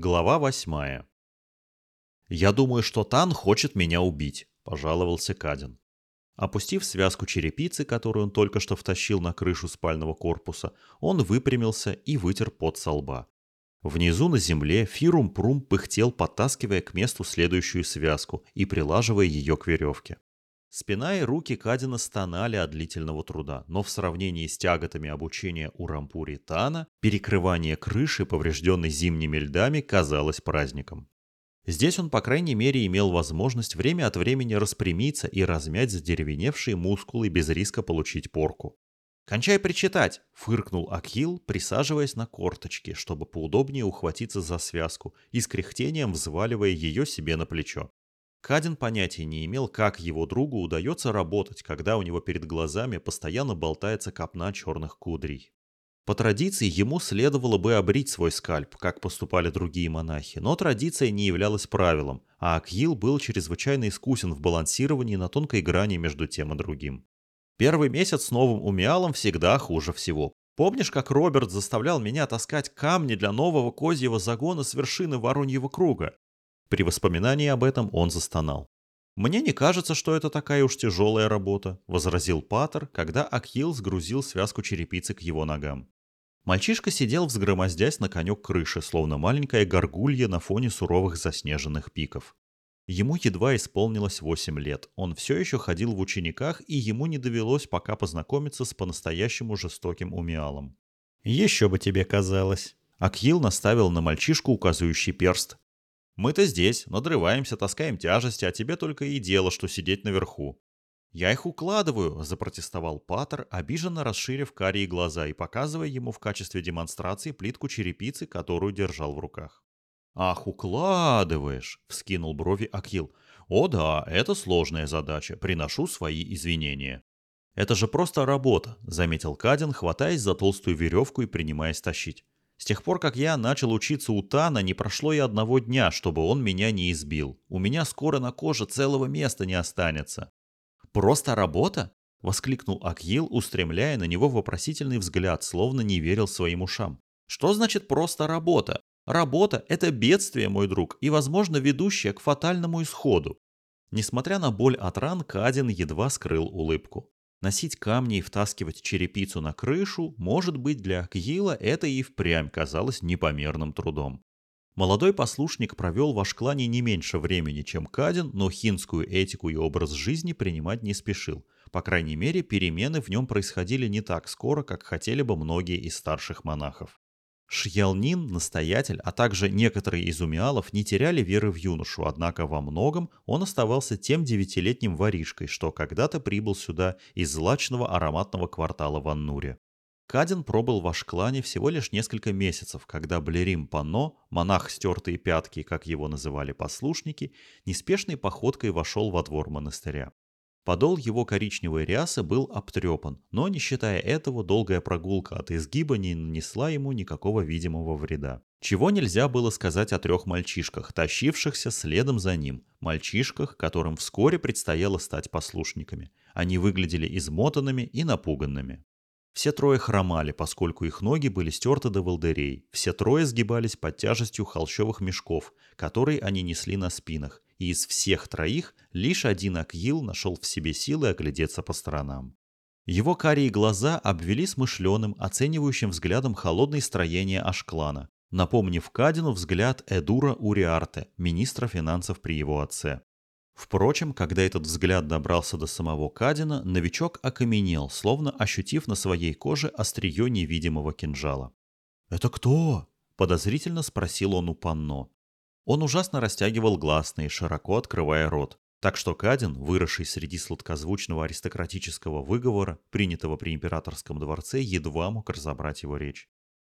Глава восьмая. «Я думаю, что Тан хочет меня убить», – пожаловался Кадин. Опустив связку черепицы, которую он только что втащил на крышу спального корпуса, он выпрямился и вытер пот со лба. Внизу на земле Фирум-Прум пыхтел, подтаскивая к месту следующую связку и прилаживая ее к веревке. Спина и руки Кадина стонали от длительного труда, но в сравнении с тяготами обучения у Рампури Тана, перекрывание крыши, поврежденной зимними льдами, казалось праздником. Здесь он, по крайней мере, имел возможность время от времени распрямиться и размять задеревеневшие мускулы без риска получить порку. «Кончай причитать!» — фыркнул Акил, присаживаясь на корточки, чтобы поудобнее ухватиться за связку и с кряхтением взваливая ее себе на плечо. Кадин понятия не имел, как его другу удается работать, когда у него перед глазами постоянно болтается копна черных кудрей. По традиции ему следовало бы обрить свой скальп, как поступали другие монахи, но традиция не являлась правилом, а Акил был чрезвычайно искусен в балансировании на тонкой грани между тем и другим. Первый месяц с новым умиалом всегда хуже всего. Помнишь, как Роберт заставлял меня таскать камни для нового козьего загона с вершины Вороньего круга? При воспоминании об этом он застонал. «Мне не кажется, что это такая уж тяжелая работа», — возразил Паттер, когда Акил сгрузил связку черепицы к его ногам. Мальчишка сидел, взгромоздясь на конек крыши, словно маленькая горгулья на фоне суровых заснеженных пиков. Ему едва исполнилось 8 лет. Он все еще ходил в учениках, и ему не довелось пока познакомиться с по-настоящему жестоким умиалом. «Еще бы тебе казалось». Акил наставил на мальчишку указывающий перст. Мы-то здесь, надрываемся, таскаем тяжести, а тебе только и дело, что сидеть наверху. «Я их укладываю», — запротестовал Паттер, обиженно расширив карие глаза и показывая ему в качестве демонстрации плитку черепицы, которую держал в руках. «Ах, укладываешь!» — вскинул брови Акил. «О да, это сложная задача. Приношу свои извинения». «Это же просто работа», — заметил Кадин, хватаясь за толстую веревку и принимаясь тащить. С тех пор, как я начал учиться у Тана, не прошло и одного дня, чтобы он меня не избил. У меня скоро на коже целого места не останется. «Просто работа?» — воскликнул Акил, устремляя на него вопросительный взгляд, словно не верил своим ушам. «Что значит просто работа? Работа — это бедствие, мой друг, и, возможно, ведущее к фатальному исходу». Несмотря на боль от ран, Кадин едва скрыл улыбку. Носить камни и втаскивать черепицу на крышу, может быть, для Акьила это и впрямь казалось непомерным трудом. Молодой послушник провел в Ашклане не меньше времени, чем Кадин, но хинскую этику и образ жизни принимать не спешил. По крайней мере, перемены в нем происходили не так скоро, как хотели бы многие из старших монахов. Шьялнин, настоятель, а также некоторые из умиалов не теряли веры в юношу, однако во многом он оставался тем девятилетним воришкой, что когда-то прибыл сюда из злачного ароматного квартала в Аннуре. Кадин пробыл в Ашклане всего лишь несколько месяцев, когда Блерим Панно, монах стертые пятки, как его называли послушники, неспешной походкой вошел во двор монастыря. Подол его коричневой рясы был обтрепан, но, не считая этого, долгая прогулка от изгиба не нанесла ему никакого видимого вреда. Чего нельзя было сказать о трех мальчишках, тащившихся следом за ним, мальчишках, которым вскоре предстояло стать послушниками. Они выглядели измотанными и напуганными. Все трое хромали, поскольку их ноги были стерты до волдырей. Все трое сгибались под тяжестью холщовых мешков, которые они несли на спинах, и из всех троих лишь один Акил нашел в себе силы оглядеться по сторонам. Его карие глаза обвели смышленым, оценивающим взглядом холодное строение Ашклана, напомнив Кадину взгляд Эдура Уриарте, министра финансов при его отце. Впрочем, когда этот взгляд добрался до самого Кадина, новичок окаменел, словно ощутив на своей коже острие невидимого кинжала. «Это кто?» – подозрительно спросил он у Панно. Он ужасно растягивал гласные, широко открывая рот. Так что Кадин, выросший среди сладкозвучного аристократического выговора, принятого при императорском дворце, едва мог разобрать его речь.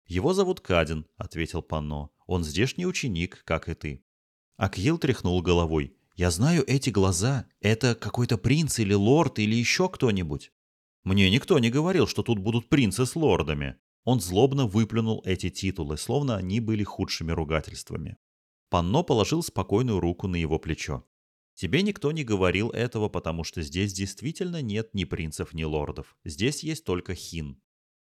«Его зовут Кадин», — ответил Панно. «Он здешний ученик, как и ты». Акьел тряхнул головой. «Я знаю эти глаза. Это какой-то принц или лорд или еще кто-нибудь». «Мне никто не говорил, что тут будут принцы с лордами». Он злобно выплюнул эти титулы, словно они были худшими ругательствами. Панно положил спокойную руку на его плечо. «Тебе никто не говорил этого, потому что здесь действительно нет ни принцев, ни лордов. Здесь есть только хин».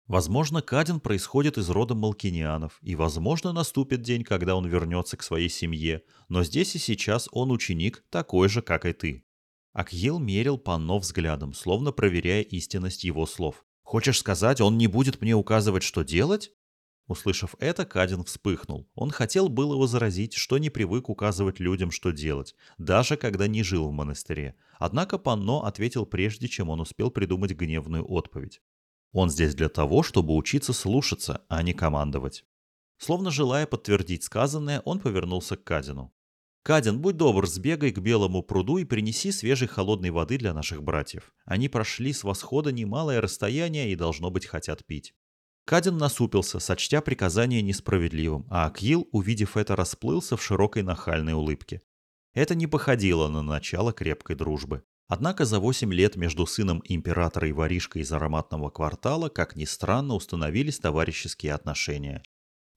Возможно, Кадин происходит из рода Малкинианов, и, возможно, наступит день, когда он вернется к своей семье, но здесь и сейчас он ученик такой же, как и ты. Акьел мерил Панно взглядом, словно проверяя истинность его слов. «Хочешь сказать, он не будет мне указывать, что делать?» Услышав это, Кадин вспыхнул. Он хотел было возразить, что не привык указывать людям, что делать, даже когда не жил в монастыре. Однако Панно ответил прежде, чем он успел придумать гневную отповедь. Он здесь для того, чтобы учиться слушаться, а не командовать. Словно желая подтвердить сказанное, он повернулся к Кадину. «Кадин, будь добр, сбегай к белому пруду и принеси свежей холодной воды для наших братьев. Они прошли с восхода немалое расстояние и, должно быть, хотят пить». Кадин насупился, сочтя приказание несправедливым, а Акил, увидев это, расплылся в широкой нахальной улыбке. Это не походило на начало крепкой дружбы. Однако за 8 лет между сыном императора и воришкой из ароматного квартала, как ни странно, установились товарищеские отношения.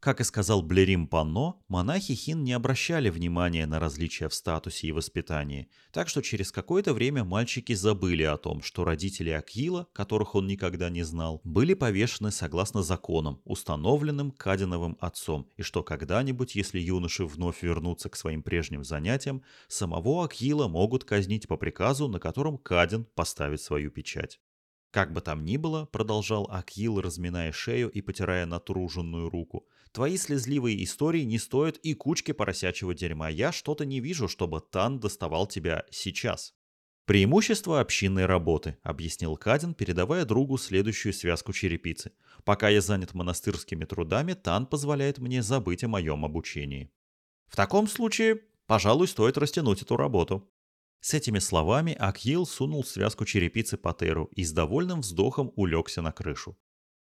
Как и сказал Блерим Панно, монахи Хин не обращали внимания на различия в статусе и воспитании, так что через какое-то время мальчики забыли о том, что родители Акила, которых он никогда не знал, были повешены согласно законам, установленным Кадиновым отцом, и что когда-нибудь, если юноши вновь вернутся к своим прежним занятиям, самого Акила могут казнить по приказу, на котором Кадин поставит свою печать. «Как бы там ни было», — продолжал Акил, разминая шею и потирая натруженную руку, «твои слезливые истории не стоят и кучки поросячьего дерьма. Я что-то не вижу, чтобы Тан доставал тебя сейчас». «Преимущество общинной работы», — объяснил Кадин, передавая другу следующую связку черепицы. «Пока я занят монастырскими трудами, Тан позволяет мне забыть о моем обучении». «В таком случае, пожалуй, стоит растянуть эту работу», с этими словами Акьел сунул связку черепицы Патеру и с довольным вздохом улегся на крышу.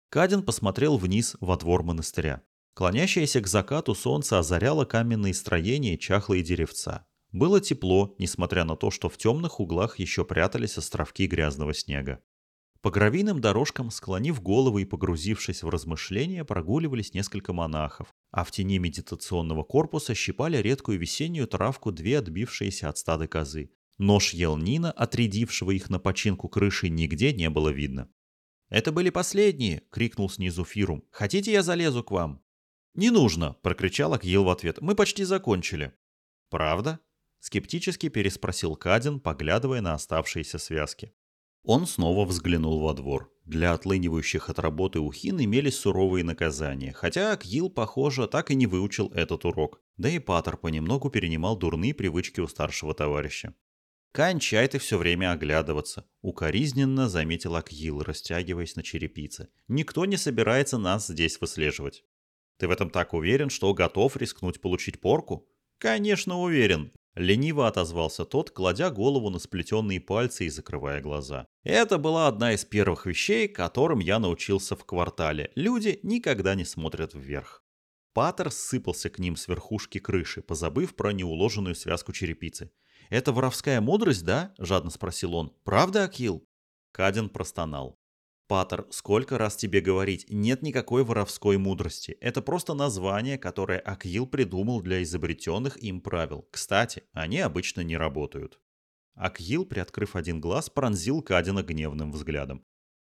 Кадин посмотрел вниз во двор монастыря. Клонящееся к закату солнце озаряло каменные строения чахлые деревца. Было тепло, несмотря на то, что в темных углах еще прятались островки грязного снега. По гравийным дорожкам, склонив головы и погрузившись в размышления, прогуливались несколько монахов, а в тени медитационного корпуса щипали редкую весеннюю травку две отбившиеся от стада козы. Нож Елнина, отрядившего их на починку крыши, нигде не было видно. «Это были последние!» — крикнул снизу Фирум. «Хотите, я залезу к вам?» «Не нужно!» — прокричал Акьел в ответ. «Мы почти закончили». «Правда?» — скептически переспросил Кадин, поглядывая на оставшиеся связки. Он снова взглянул во двор. Для отлынивающих от работы ухин имелись суровые наказания, хотя Акьил, похоже, так и не выучил этот урок. Да и Паттер понемногу перенимал дурные привычки у старшего товарища. «Кончай ты все время оглядываться», — укоризненно заметил Акьил, растягиваясь на черепице. «Никто не собирается нас здесь выслеживать». «Ты в этом так уверен, что готов рискнуть получить порку?» «Конечно уверен», — лениво отозвался тот, кладя голову на сплетенные пальцы и закрывая глаза. «Это была одна из первых вещей, которым я научился в квартале. Люди никогда не смотрят вверх». Паттер сыпался к ним с верхушки крыши, позабыв про неуложенную связку черепицы. «Это воровская мудрость, да?» – жадно спросил он. «Правда, Акил?» Кадин простонал. «Паттер, сколько раз тебе говорить, нет никакой воровской мудрости. Это просто название, которое Акил придумал для изобретенных им правил. Кстати, они обычно не работают». Акил, приоткрыв один глаз, пронзил Кадина гневным взглядом.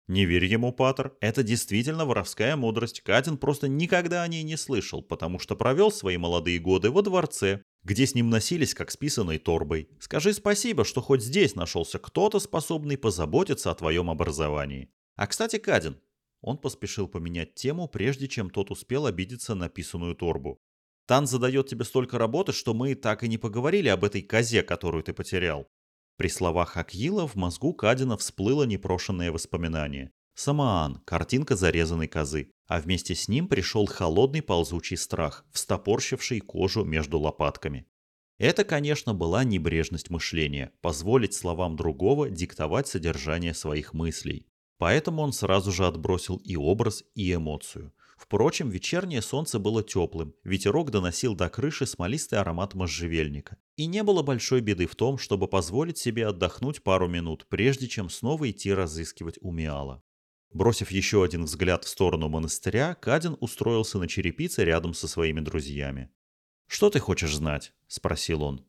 «Не верь ему, Паттер, это действительно воровская мудрость. Кадин просто никогда о ней не слышал, потому что провел свои молодые годы во дворце, где с ним носились как с писаной торбой. Скажи спасибо, что хоть здесь нашелся кто-то, способный позаботиться о твоем образовании. А кстати, Кадин, он поспешил поменять тему, прежде чем тот успел обидеться на писаную торбу. Тан задает тебе столько работы, что мы так и не поговорили об этой козе, которую ты потерял. При словах Акила в мозгу Кадина всплыло непрошенное воспоминание. Самаан, картинка зарезанной козы, а вместе с ним пришел холодный ползучий страх, встопорщивший кожу между лопатками. Это, конечно, была небрежность мышления, позволить словам другого диктовать содержание своих мыслей. Поэтому он сразу же отбросил и образ, и эмоцию. Впрочем, вечернее солнце было теплым, ветерок доносил до крыши смолистый аромат можжевельника. И не было большой беды в том, чтобы позволить себе отдохнуть пару минут, прежде чем снова идти разыскивать Умиала. Бросив еще один взгляд в сторону монастыря, Кадин устроился на черепице рядом со своими друзьями. «Что ты хочешь знать?» – спросил он.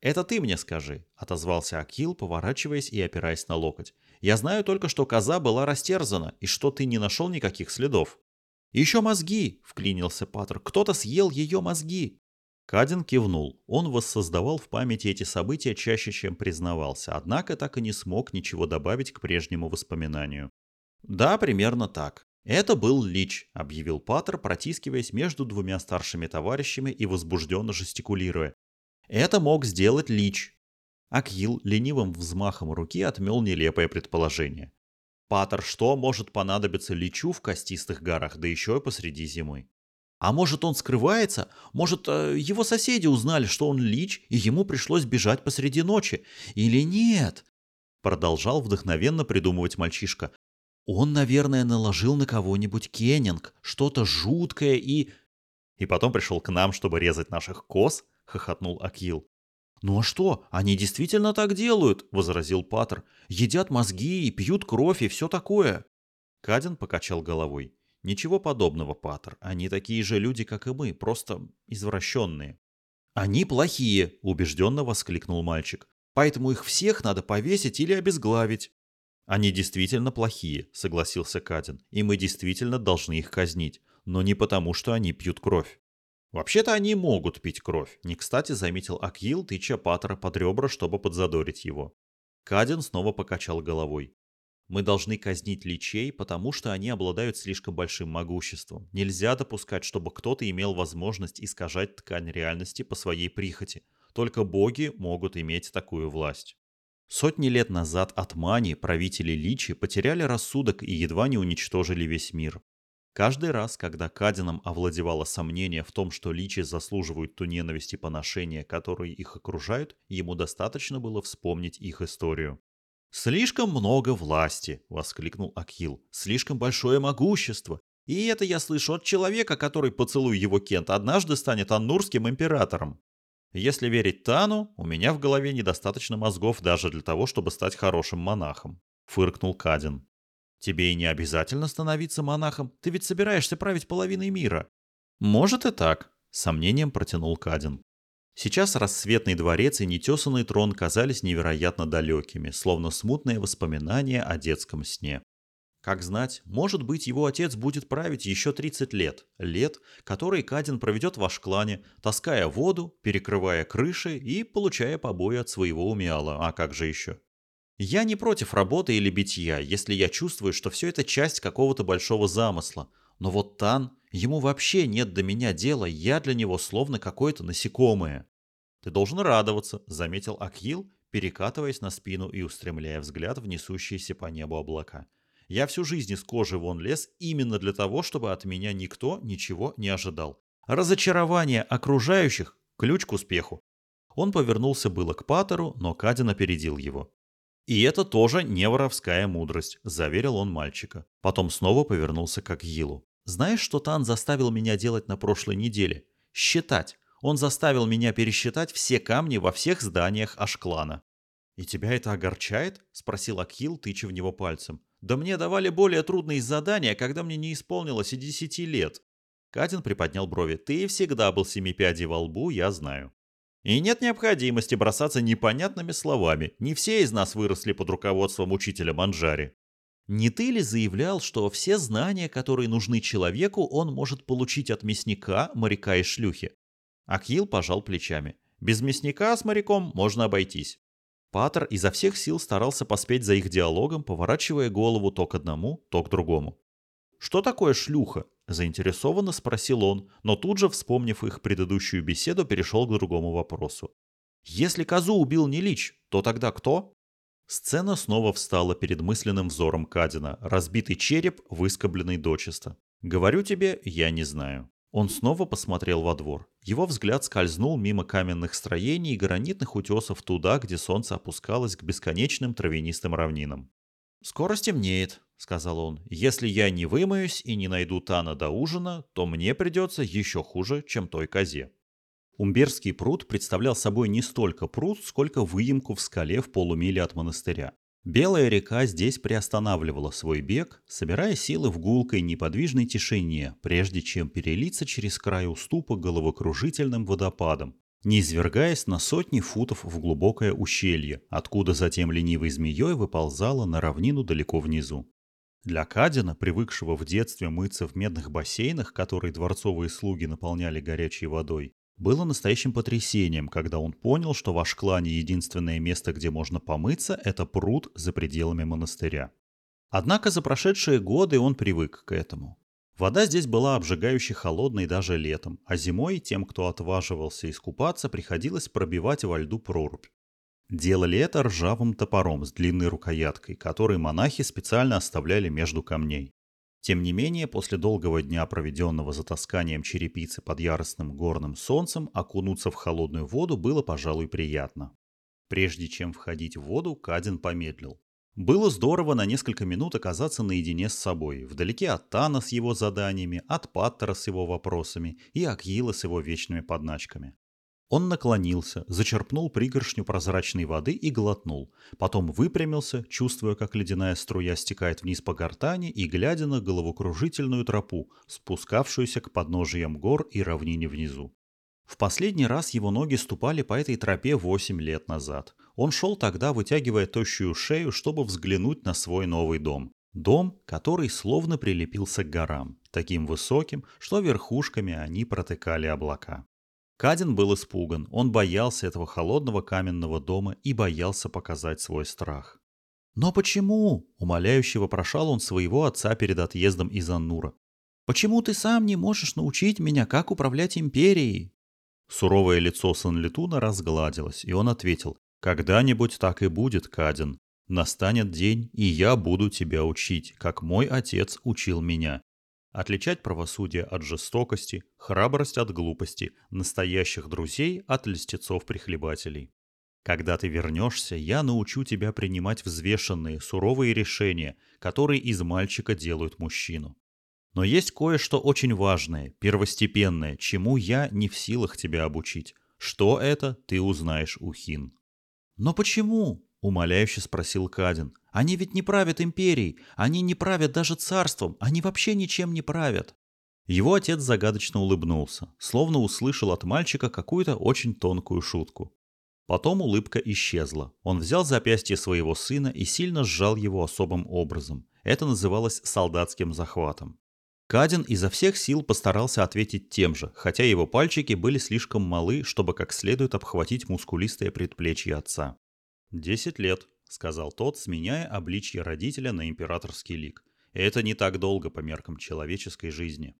«Это ты мне скажи», — отозвался Акил, поворачиваясь и опираясь на локоть. «Я знаю только, что коза была растерзана, и что ты не нашел никаких следов». «Еще мозги!» — вклинился Паттер. «Кто-то съел ее мозги!» Кадин кивнул. Он воссоздавал в памяти эти события чаще, чем признавался, однако так и не смог ничего добавить к прежнему воспоминанию. «Да, примерно так. Это был Лич», — объявил Паттер, протискиваясь между двумя старшими товарищами и возбужденно жестикулируя. «Это мог сделать Лич». Акил ленивым взмахом руки отмел нелепое предположение. Паттер, что может понадобиться Личу в костистых горах, да еще и посреди зимы? А может, он скрывается? Может, э, его соседи узнали, что он лич, и ему пришлось бежать посреди ночи? Или нет? Продолжал вдохновенно придумывать мальчишка. Он, наверное, наложил на кого-нибудь кеннинг, что-то жуткое и... И потом пришел к нам, чтобы резать наших коз, хохотнул Акил. «Ну а что, они действительно так делают», — возразил Паттер. «Едят мозги и пьют кровь и все такое». Кадин покачал головой. Ничего подобного, Паттер. Они такие же люди, как и мы, просто извращенные. Они плохие, убежденно воскликнул мальчик. Поэтому их всех надо повесить или обезглавить. Они действительно плохие, согласился Кадин, и мы действительно должны их казнить, но не потому, что они пьют кровь. Вообще-то они могут пить кровь, не кстати заметил Акил, тыча Паттера под ребра, чтобы подзадорить его. Кадин снова покачал головой. Мы должны казнить личей, потому что они обладают слишком большим могуществом. Нельзя допускать, чтобы кто-то имел возможность искажать ткань реальности по своей прихоти. Только боги могут иметь такую власть. Сотни лет назад от Мани правители Личи потеряли рассудок и едва не уничтожили весь мир. Каждый раз, когда Кадином овладевало сомнение в том, что Личи заслуживают ту ненависть и поношения, которые их окружают, ему достаточно было вспомнить их историю. «Слишком много власти!» — воскликнул Акил. «Слишком большое могущество! И это я слышу от человека, который, поцелуй его Кент, однажды станет аннурским императором. Если верить Тану, у меня в голове недостаточно мозгов даже для того, чтобы стать хорошим монахом», — фыркнул Кадин. «Тебе и не обязательно становиться монахом, ты ведь собираешься править половиной мира». «Может и так», — сомнением протянул Кадин. Сейчас рассветный дворец и нетесанный трон казались невероятно далекими, словно смутные воспоминания о детском сне. Как знать, может быть, его отец будет править еще 30 лет, лет, которые Кадин проведет в Ашклане, таская воду, перекрывая крыши и получая побои от своего умиала, а как же еще? Я не против работы или битья, если я чувствую, что все это часть какого-то большого замысла, но вот Тан, ему вообще нет до меня дела, я для него словно какое-то насекомое. Ты должен радоваться, заметил Акил, перекатываясь на спину и устремляя взгляд в несущиеся по небу облака. Я всю жизнь из кожи вон лез именно для того, чтобы от меня никто ничего не ожидал. Разочарование окружающих – ключ к успеху. Он повернулся было к Патеру, но Кадин опередил его. «И это тоже не воровская мудрость», – заверил он мальчика. Потом снова повернулся к Акилу. Знаешь, что Тан заставил меня делать на прошлой неделе? Считать. Он заставил меня пересчитать все камни во всех зданиях Ашклана. «И тебя это огорчает?» – спросил Акил, тыча в него пальцем. «Да мне давали более трудные задания, когда мне не исполнилось и десяти лет». Катин приподнял брови. «Ты всегда был семипядей во лбу, я знаю». И нет необходимости бросаться непонятными словами. Не все из нас выросли под руководством учителя Манджари. Не ты ли заявлял, что все знания, которые нужны человеку, он может получить от мясника, моряка и шлюхи? Акил пожал плечами. Без мясника с моряком можно обойтись. Патер изо всех сил старался поспеть за их диалогом, поворачивая голову то к одному, то к другому. «Что такое шлюха?» – заинтересованно спросил он, но тут же, вспомнив их предыдущую беседу, перешел к другому вопросу. «Если козу убил не Лич, то тогда кто?» Сцена снова встала перед мысленным взором Кадина, разбитый череп, выскобленный дочисто. «Говорю тебе, я не знаю». Он снова посмотрел во двор. Его взгляд скользнул мимо каменных строений и гранитных утесов туда, где солнце опускалось к бесконечным травянистым равнинам. «Скоро стемнеет», — сказал он. «Если я не вымоюсь и не найду Тана до ужина, то мне придется еще хуже, чем той козе». Умберский пруд представлял собой не столько пруд, сколько выемку в скале в полумиле от монастыря. Белая река здесь приостанавливала свой бег, собирая силы в гулкой неподвижной тишине, прежде чем перелиться через край уступа головокружительным водопадом, не извергаясь на сотни футов в глубокое ущелье, откуда затем ленивой змеей выползала на равнину далеко внизу. Для Кадина, привыкшего в детстве мыться в медных бассейнах, которые дворцовые слуги наполняли горячей водой, было настоящим потрясением, когда он понял, что в Ашклане единственное место, где можно помыться, это пруд за пределами монастыря. Однако за прошедшие годы он привык к этому. Вода здесь была обжигающе холодной даже летом, а зимой тем, кто отваживался искупаться, приходилось пробивать во льду прорубь. Делали это ржавым топором с длинной рукояткой, который монахи специально оставляли между камней. Тем не менее, после долгого дня, проведенного за тасканием черепицы под яростным горным солнцем, окунуться в холодную воду было, пожалуй, приятно. Прежде чем входить в воду, Кадин помедлил. Было здорово на несколько минут оказаться наедине с собой, вдалеке от Тана с его заданиями, от Паттера с его вопросами и Акила с его вечными подначками. Он наклонился, зачерпнул пригоршню прозрачной воды и глотнул. Потом выпрямился, чувствуя, как ледяная струя стекает вниз по гортани и глядя на головокружительную тропу, спускавшуюся к подножиям гор и равнине внизу. В последний раз его ноги ступали по этой тропе восемь лет назад. Он шел тогда, вытягивая тощую шею, чтобы взглянуть на свой новый дом. Дом, который словно прилепился к горам, таким высоким, что верхушками они протыкали облака. Кадин был испуган, он боялся этого холодного каменного дома и боялся показать свой страх. «Но почему?» – умоляюще вопрошал он своего отца перед отъездом из Аннура. «Почему ты сам не можешь научить меня, как управлять империей?» Суровое лицо Санлитуна разгладилось, и он ответил, «Когда-нибудь так и будет, Кадин. Настанет день, и я буду тебя учить, как мой отец учил меня. Отличать правосудие от жестокости, храбрость от глупости, настоящих друзей от льстецов-прихлебателей. Когда ты вернешься, я научу тебя принимать взвешенные, суровые решения, которые из мальчика делают мужчину. Но есть кое-что очень важное, первостепенное, чему я не в силах тебя обучить. Что это, ты узнаешь у Хин. «Но почему?» — умоляюще спросил Кадин. «Они ведь не правят империей, они не правят даже царством, они вообще ничем не правят». Его отец загадочно улыбнулся, словно услышал от мальчика какую-то очень тонкую шутку. Потом улыбка исчезла. Он взял запястье своего сына и сильно сжал его особым образом. Это называлось солдатским захватом. Кадин изо всех сил постарался ответить тем же, хотя его пальчики были слишком малы, чтобы как следует обхватить мускулистое предплечье отца. «Десять лет», — сказал тот, сменяя обличье родителя на императорский лик. «Это не так долго по меркам человеческой жизни».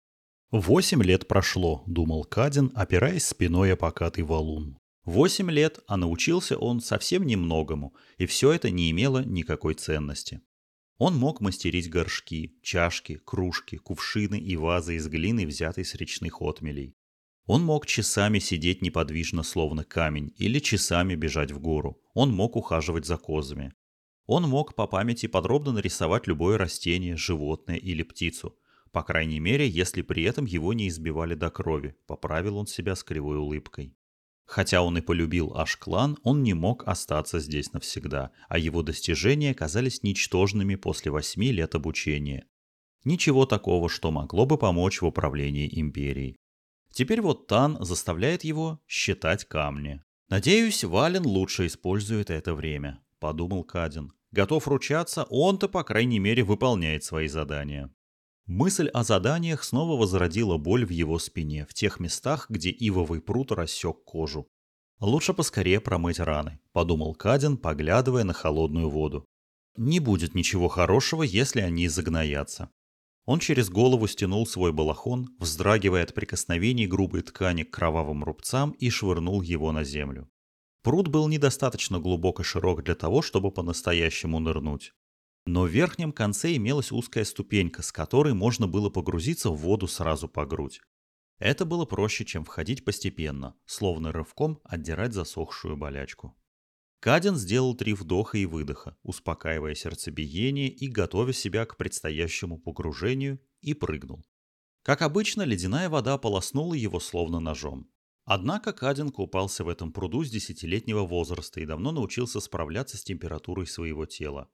«Восемь лет прошло», — думал Кадин, опираясь спиной о покатый валун. Восемь лет, а научился он совсем немногому, и все это не имело никакой ценности. Он мог мастерить горшки, чашки, кружки, кувшины и вазы из глины, взятой с речных отмелей. Он мог часами сидеть неподвижно, словно камень, или часами бежать в гору. Он мог ухаживать за козами. Он мог по памяти подробно нарисовать любое растение, животное или птицу. По крайней мере, если при этом его не избивали до крови, поправил он себя с кривой улыбкой. Хотя он и полюбил Аш-клан, он не мог остаться здесь навсегда, а его достижения казались ничтожными после восьми лет обучения. Ничего такого, что могло бы помочь в управлении империей. Теперь вот Тан заставляет его считать камни. «Надеюсь, Вален лучше использует это время», — подумал Кадин. «Готов ручаться, он-то, по крайней мере, выполняет свои задания». Мысль о заданиях снова возродила боль в его спине, в тех местах, где ивовый пруд рассек кожу. «Лучше поскорее промыть раны», — подумал Кадин, поглядывая на холодную воду. «Не будет ничего хорошего, если они загноятся». Он через голову стянул свой балахон, вздрагивая от прикосновений грубой ткани к кровавым рубцам и швырнул его на землю. Пруд был недостаточно глубок и широк для того, чтобы по-настоящему нырнуть. Но в верхнем конце имелась узкая ступенька, с которой можно было погрузиться в воду сразу по грудь. Это было проще, чем входить постепенно, словно рывком отдирать засохшую болячку. Каден сделал три вдоха и выдоха, успокаивая сердцебиение и готовя себя к предстоящему погружению, и прыгнул. Как обычно, ледяная вода полоснула его словно ножом. Однако Каден купался в этом пруду с десятилетнего возраста и давно научился справляться с температурой своего тела.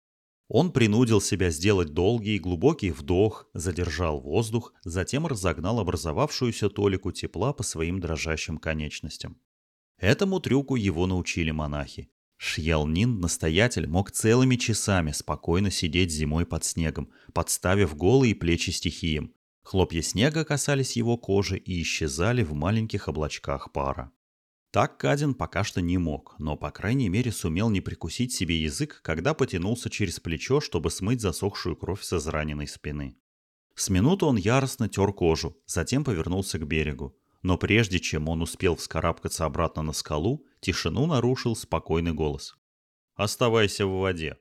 Он принудил себя сделать долгий и глубокий вдох, задержал воздух, затем разогнал образовавшуюся толику тепла по своим дрожащим конечностям. Этому трюку его научили монахи. Шьялнин, настоятель, мог целыми часами спокойно сидеть зимой под снегом, подставив голые плечи стихиям. Хлопья снега касались его кожи и исчезали в маленьких облачках пара. Так Кадин пока что не мог, но по крайней мере сумел не прикусить себе язык, когда потянулся через плечо, чтобы смыть засохшую кровь с израненной спины. С минуту он яростно тер кожу, затем повернулся к берегу. Но прежде чем он успел вскарабкаться обратно на скалу, тишину нарушил спокойный голос. «Оставайся в воде».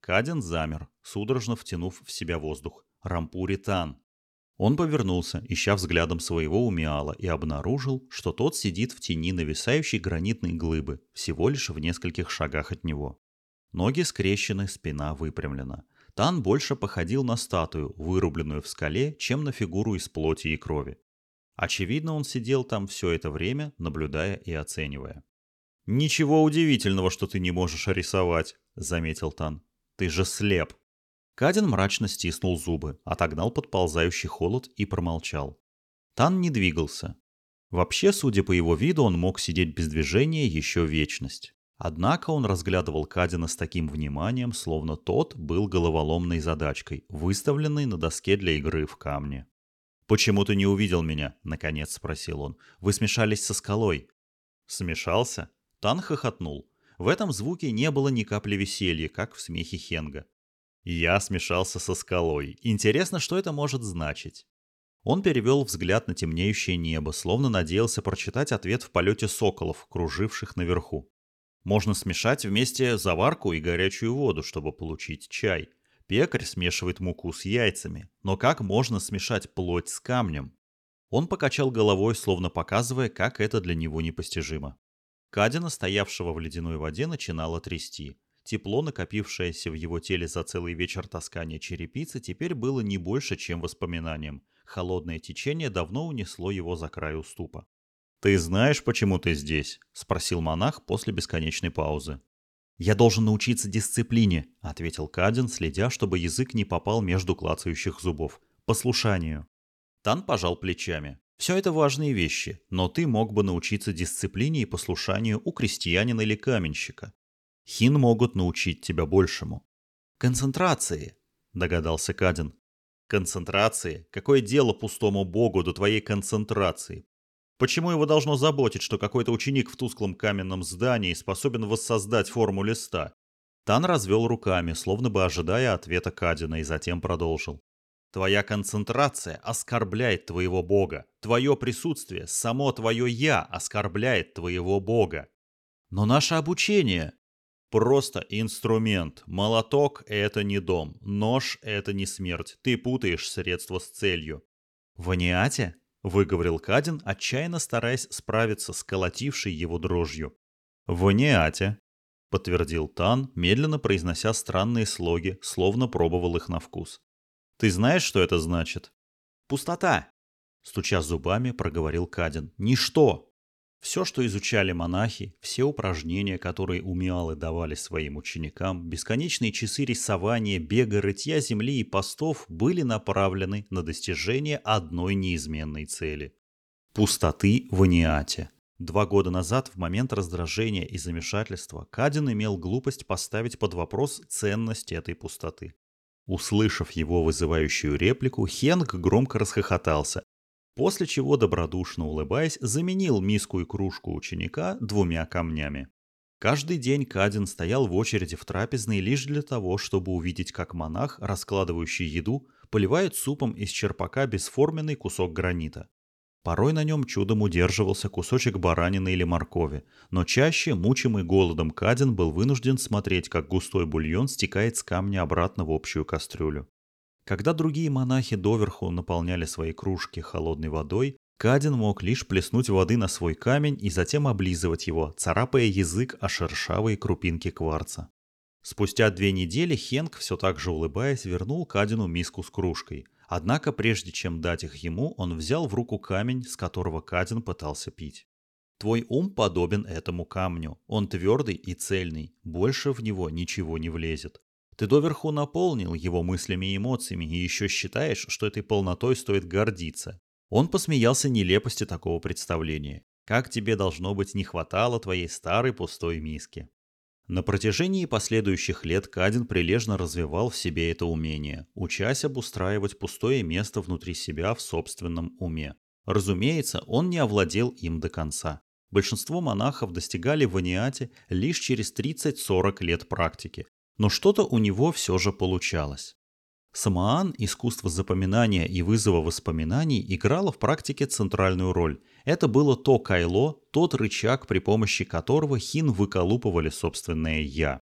Каден замер, судорожно втянув в себя воздух. «Рампури Тан!» Он повернулся, ища взглядом своего умиала, и обнаружил, что тот сидит в тени нависающей гранитной глыбы, всего лишь в нескольких шагах от него. Ноги скрещены, спина выпрямлена. Тан больше походил на статую, вырубленную в скале, чем на фигуру из плоти и крови. Очевидно, он сидел там все это время, наблюдая и оценивая. «Ничего удивительного, что ты не можешь рисовать», — заметил Тан. «Ты же слеп». Кадин мрачно стиснул зубы, отогнал подползающий холод и промолчал. Тан не двигался. Вообще, судя по его виду, он мог сидеть без движения еще вечность. Однако он разглядывал Кадина с таким вниманием, словно тот был головоломной задачкой, выставленной на доске для игры в камне. «Почему ты не увидел меня?» — наконец спросил он. «Вы смешались со скалой». «Смешался?» Тан хохотнул. В этом звуке не было ни капли веселья, как в смехе Хенга. «Я смешался со скалой. Интересно, что это может значить?» Он перевел взгляд на темнеющее небо, словно надеялся прочитать ответ в полете соколов, круживших наверху. Можно смешать вместе заварку и горячую воду, чтобы получить чай. Пекарь смешивает муку с яйцами, но как можно смешать плоть с камнем? Он покачал головой, словно показывая, как это для него непостижимо. Кадина, стоявшего в ледяной воде, начинало трясти. Тепло, накопившееся в его теле за целый вечер таскания черепицы, теперь было не больше, чем воспоминанием. Холодное течение давно унесло его за край уступа. «Ты знаешь, почему ты здесь?» — спросил монах после бесконечной паузы. «Я должен научиться дисциплине», — ответил Кадин, следя, чтобы язык не попал между клацающих зубов. «Послушанию». Тан пожал плечами. «Все это важные вещи, но ты мог бы научиться дисциплине и послушанию у крестьянина или каменщика. Хин могут научить тебя большему». «Концентрации», — догадался Кадин. «Концентрации? Какое дело пустому богу до твоей концентрации? Почему его должно заботить, что какой-то ученик в тусклом каменном здании способен воссоздать форму листа? Тан развел руками, словно бы ожидая ответа Кадина, и затем продолжил. Твоя концентрация оскорбляет твоего бога. Твое присутствие, само твое «я» оскорбляет твоего бога. Но наше обучение... Просто инструмент. Молоток — это не дом. Нож — это не смерть. Ты путаешь средства с целью. В Аниате выговорил Кадин, отчаянно стараясь справиться с колотившей его дрожью. «В Ниате», — подтвердил Тан, медленно произнося странные слоги, словно пробовал их на вкус. «Ты знаешь, что это значит?» «Пустота», — стуча зубами, проговорил Кадин. «Ничто!» Все, что изучали монахи, все упражнения, которые умиалы давали своим ученикам, бесконечные часы рисования, бега, рытья земли и постов были направлены на достижение одной неизменной цели – пустоты в Аниате. Два года назад, в момент раздражения и замешательства, Кадин имел глупость поставить под вопрос ценность этой пустоты. Услышав его вызывающую реплику, Хенг громко расхохотался, после чего, добродушно улыбаясь, заменил миску и кружку ученика двумя камнями. Каждый день Кадин стоял в очереди в трапезной лишь для того, чтобы увидеть, как монах, раскладывающий еду, поливает супом из черпака бесформенный кусок гранита. Порой на нем чудом удерживался кусочек баранины или моркови, но чаще, мучимый голодом Кадин был вынужден смотреть, как густой бульон стекает с камня обратно в общую кастрюлю. Когда другие монахи доверху наполняли свои кружки холодной водой, Кадин мог лишь плеснуть воды на свой камень и затем облизывать его, царапая язык о шершавые крупинки кварца. Спустя две недели Хенк, все так же улыбаясь, вернул Кадину миску с кружкой. Однако прежде чем дать их ему, он взял в руку камень, с которого Кадин пытался пить. «Твой ум подобен этому камню. Он твердый и цельный. Больше в него ничего не влезет. Ты доверху наполнил его мыслями и эмоциями и еще считаешь, что этой полнотой стоит гордиться. Он посмеялся нелепости такого представления. Как тебе, должно быть, не хватало твоей старой пустой миски. На протяжении последующих лет Кадин прилежно развивал в себе это умение, учась обустраивать пустое место внутри себя в собственном уме. Разумеется, он не овладел им до конца. Большинство монахов достигали в лишь через 30-40 лет практики, но что-то у него все же получалось. Самоан, искусство запоминания и вызова воспоминаний, играло в практике центральную роль. Это было то кайло, тот рычаг, при помощи которого хин выколупывали собственное «я».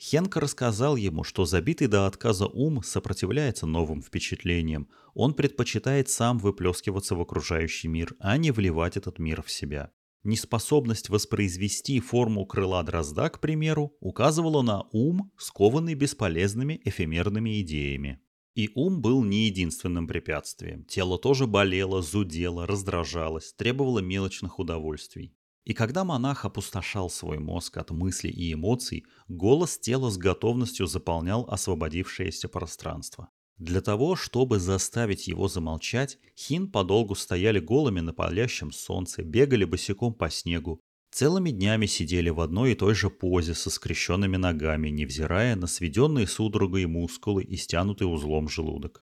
Хенка рассказал ему, что забитый до отказа ум сопротивляется новым впечатлениям. Он предпочитает сам выплескиваться в окружающий мир, а не вливать этот мир в себя. Неспособность воспроизвести форму крыла дрозда, к примеру, указывала на ум, скованный бесполезными эфемерными идеями. И ум был не единственным препятствием. Тело тоже болело, зудело, раздражалось, требовало мелочных удовольствий. И когда монах опустошал свой мозг от мыслей и эмоций, голос тела с готовностью заполнял освободившееся пространство. Для того, чтобы заставить его замолчать, хин подолгу стояли голыми на палящем солнце, бегали босиком по снегу, Целыми днями сидели в одной и той же позе со скрещенными ногами, невзирая на сведенные судорогой мускулы и стянутый узлом желудок.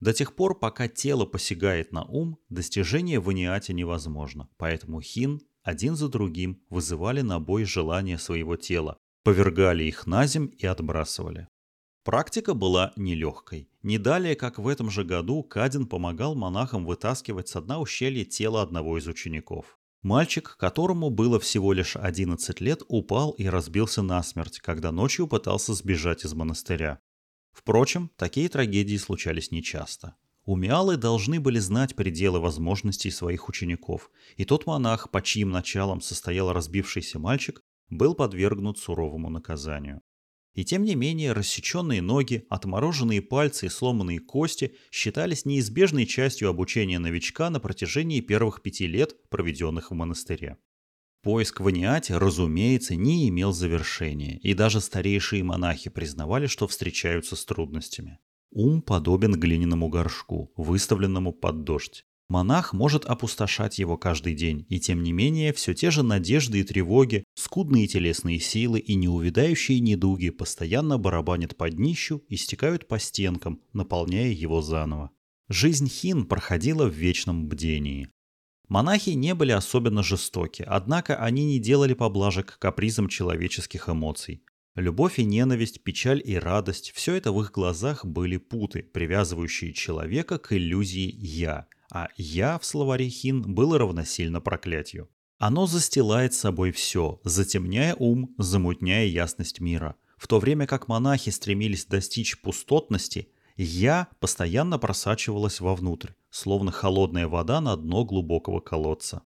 До тех пор, пока тело посягает на ум, достижение в аниате невозможно, поэтому хин один за другим вызывали на бой желания своего тела, повергали их на земь и отбрасывали. Практика была нелегкой. Не далее, как в этом же году, Кадин помогал монахам вытаскивать с дна ущелья тело одного из учеников. Мальчик, которому было всего лишь 11 лет, упал и разбился насмерть, когда ночью пытался сбежать из монастыря. Впрочем, такие трагедии случались нечасто. Умиалы должны были знать пределы возможностей своих учеников, и тот монах, по чьим началам состоял разбившийся мальчик, был подвергнут суровому наказанию. И тем не менее, рассеченные ноги, отмороженные пальцы и сломанные кости считались неизбежной частью обучения новичка на протяжении первых пяти лет, проведенных в монастыре. Поиск в Аниате, разумеется, не имел завершения, и даже старейшие монахи признавали, что встречаются с трудностями. Ум подобен глиняному горшку, выставленному под дождь. Монах может опустошать его каждый день, и тем не менее все те же надежды и тревоги, скудные телесные силы и неувядающие недуги постоянно барабанят по днищу и стекают по стенкам, наполняя его заново. Жизнь Хин проходила в вечном бдении. Монахи не были особенно жестоки, однако они не делали поблажек капризам человеческих эмоций. Любовь и ненависть, печаль и радость – все это в их глазах были путы, привязывающие человека к иллюзии «я», а «я» в словаре Хин было равносильно проклятию. Оно застилает собой все, затемняя ум, замутняя ясность мира. В то время как монахи стремились достичь пустотности, «я» постоянно просачивалась вовнутрь, словно холодная вода на дно глубокого колодца.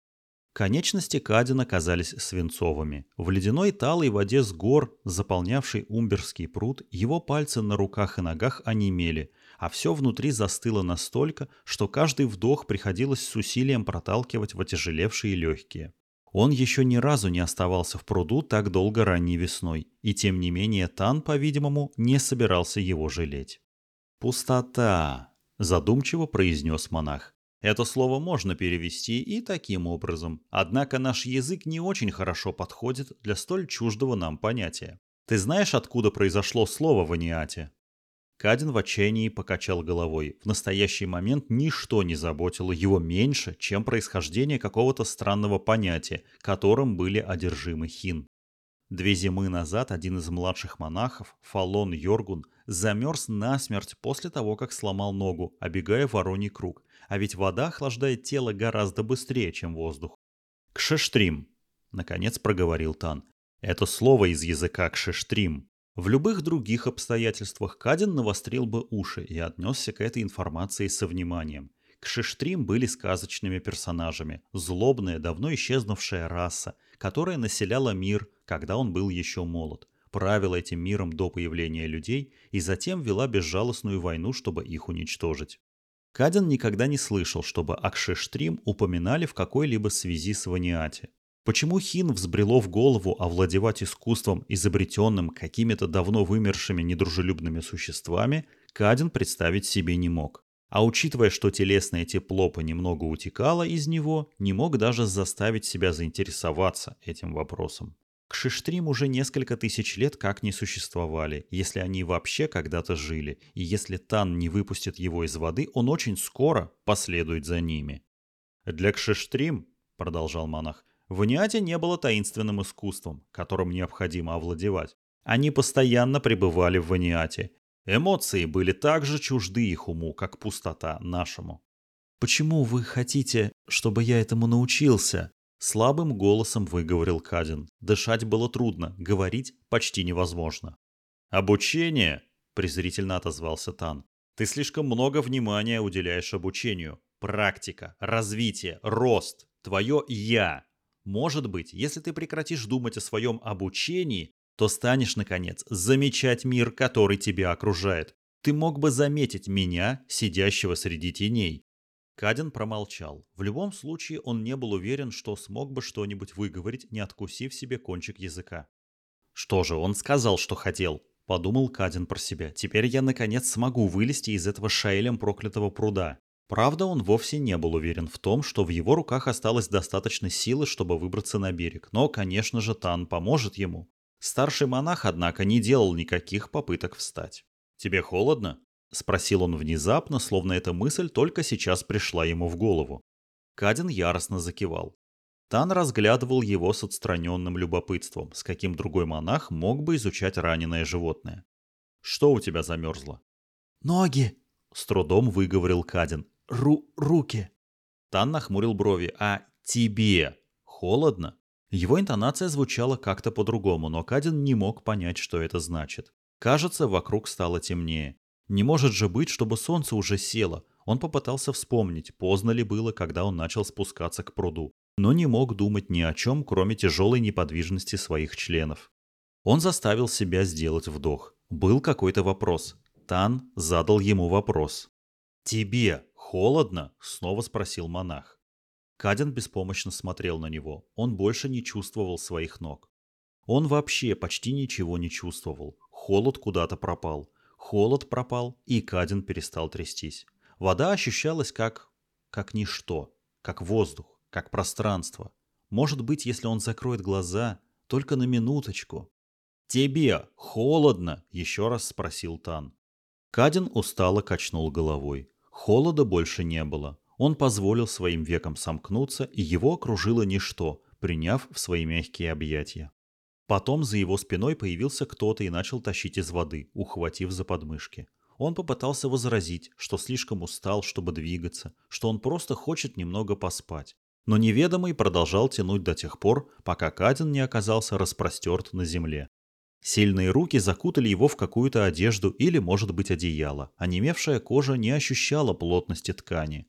Конечности Кадина казались свинцовыми. В ледяной талой воде с гор, заполнявшей Умберский пруд, его пальцы на руках и ногах онемели, а все внутри застыло настолько, что каждый вдох приходилось с усилием проталкивать в отяжелевшие легкие. Он еще ни разу не оставался в пруду так долго ранней весной, и тем не менее Тан, по-видимому, не собирался его жалеть. «Пустота», — задумчиво произнес монах. Это слово можно перевести и таким образом, однако наш язык не очень хорошо подходит для столь чуждого нам понятия. Ты знаешь, откуда произошло слово в аниате? Кадин в отчаянии покачал головой. В настоящий момент ничто не заботило его меньше, чем происхождение какого-то странного понятия, которым были одержимы хин. Две зимы назад один из младших монахов, Фалон Йоргун, замерз насмерть после того, как сломал ногу, обегая вороний круг, а ведь вода охлаждает тело гораздо быстрее, чем воздух. «Кшештрим», — наконец проговорил Тан. «Это слово из языка кшештрим. В любых других обстоятельствах Кадин навострил бы уши и отнесся к этой информации со вниманием. Кшиштрим были сказочными персонажами, злобная, давно исчезнувшая раса, которая населяла мир, когда он был еще молод, правила этим миром до появления людей и затем вела безжалостную войну, чтобы их уничтожить. Кадин никогда не слышал, чтобы Акшиштрим упоминали в какой-либо связи с Ваниате. Почему Хин взбрело в голову овладевать искусством, изобретенным какими-то давно вымершими недружелюбными существами, Кадин представить себе не мог. А учитывая, что телесное тепло понемногу утекало из него, не мог даже заставить себя заинтересоваться этим вопросом. Кшиштрим уже несколько тысяч лет как не существовали, если они вообще когда-то жили, и если Тан не выпустит его из воды, он очень скоро последует за ними. «Для Кшиштрим», — продолжал монах, — «вынятие не было таинственным искусством, которым необходимо овладевать. Они постоянно пребывали в ваниате, Эмоции были так же чужды их уму, как пустота нашему. «Почему вы хотите, чтобы я этому научился?» Слабым голосом выговорил Кадин. Дышать было трудно, говорить почти невозможно. «Обучение?» – презрительно отозвался Тан. «Ты слишком много внимания уделяешь обучению. Практика, развитие, рост, твое «я». Может быть, если ты прекратишь думать о своем обучении, то станешь, наконец, замечать мир, который тебя окружает. Ты мог бы заметить меня, сидящего среди теней. Каден промолчал. В любом случае он не был уверен, что смог бы что-нибудь выговорить, не откусив себе кончик языка. «Что же, он сказал, что хотел», — подумал Каден про себя. «Теперь я, наконец, смогу вылезти из этого шаэлем проклятого пруда». Правда, он вовсе не был уверен в том, что в его руках осталось достаточно силы, чтобы выбраться на берег. Но, конечно же, Тан поможет ему. Старший монах, однако, не делал никаких попыток встать. «Тебе холодно?» — спросил он внезапно, словно эта мысль только сейчас пришла ему в голову. Кадин яростно закивал. Тан разглядывал его с отстраненным любопытством, с каким другой монах мог бы изучать раненое животное. «Что у тебя замерзло?» «Ноги!» — с трудом выговорил Кадин. «Ру... руки!» Тан нахмурил брови. «А тебе холодно?» Его интонация звучала как-то по-другому, но Кадин не мог понять, что это значит. Кажется, вокруг стало темнее. Не может же быть, чтобы солнце уже село. Он попытался вспомнить, поздно ли было, когда он начал спускаться к пруду, но не мог думать ни о чем, кроме тяжелой неподвижности своих членов. Он заставил себя сделать вдох. Был какой-то вопрос. Тан задал ему вопрос. «Тебе холодно?» — снова спросил монах. Каден беспомощно смотрел на него. Он больше не чувствовал своих ног. Он вообще почти ничего не чувствовал. Холод куда-то пропал. Холод пропал, и Каден перестал трястись. Вода ощущалась как... как ничто, как воздух, как пространство. Может быть, если он закроет глаза, только на минуточку. «Тебе холодно?» – еще раз спросил Тан. Каден устало качнул головой. Холода больше не было. Он позволил своим векам сомкнуться, и его окружило ничто, приняв в свои мягкие объятия. Потом за его спиной появился кто-то и начал тащить из воды, ухватив за подмышки. Он попытался возразить, что слишком устал, чтобы двигаться, что он просто хочет немного поспать. Но неведомый продолжал тянуть до тех пор, пока Кадин не оказался распростерт на земле. Сильные руки закутали его в какую-то одежду или, может быть, одеяло, а немевшая кожа не ощущала плотности ткани.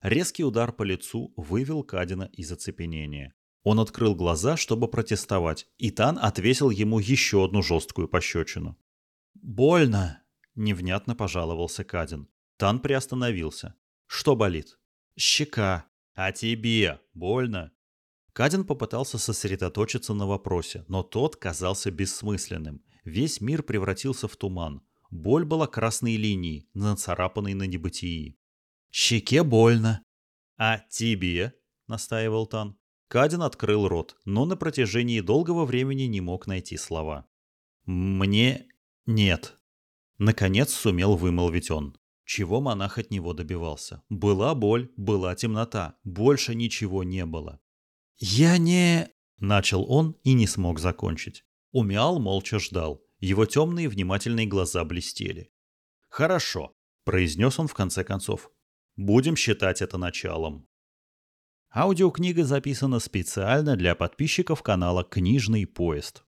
Резкий удар по лицу вывел Кадина из оцепенения. Он открыл глаза, чтобы протестовать, и Тан отвесил ему еще одну жесткую пощечину. «Больно!» – невнятно пожаловался Кадин. Тан приостановился. «Что болит?» «Щека». «А тебе больно?» Кадин попытался сосредоточиться на вопросе, но тот казался бессмысленным. Весь мир превратился в туман. Боль была красной линией, нацарапанной на небытии. «Щеке больно». «А тебе?» — настаивал Тан. Кадин открыл рот, но на протяжении долгого времени не мог найти слова. «Мне нет». Наконец сумел вымолвить он. Чего монах от него добивался? Была боль, была темнота, больше ничего не было. «Я не...» — начал он и не смог закончить. Умял молча ждал. Его темные внимательные глаза блестели. «Хорошо», — произнес он в конце концов. Будем считать это началом. Аудиокнига записана специально для подписчиков канала «Книжный поезд».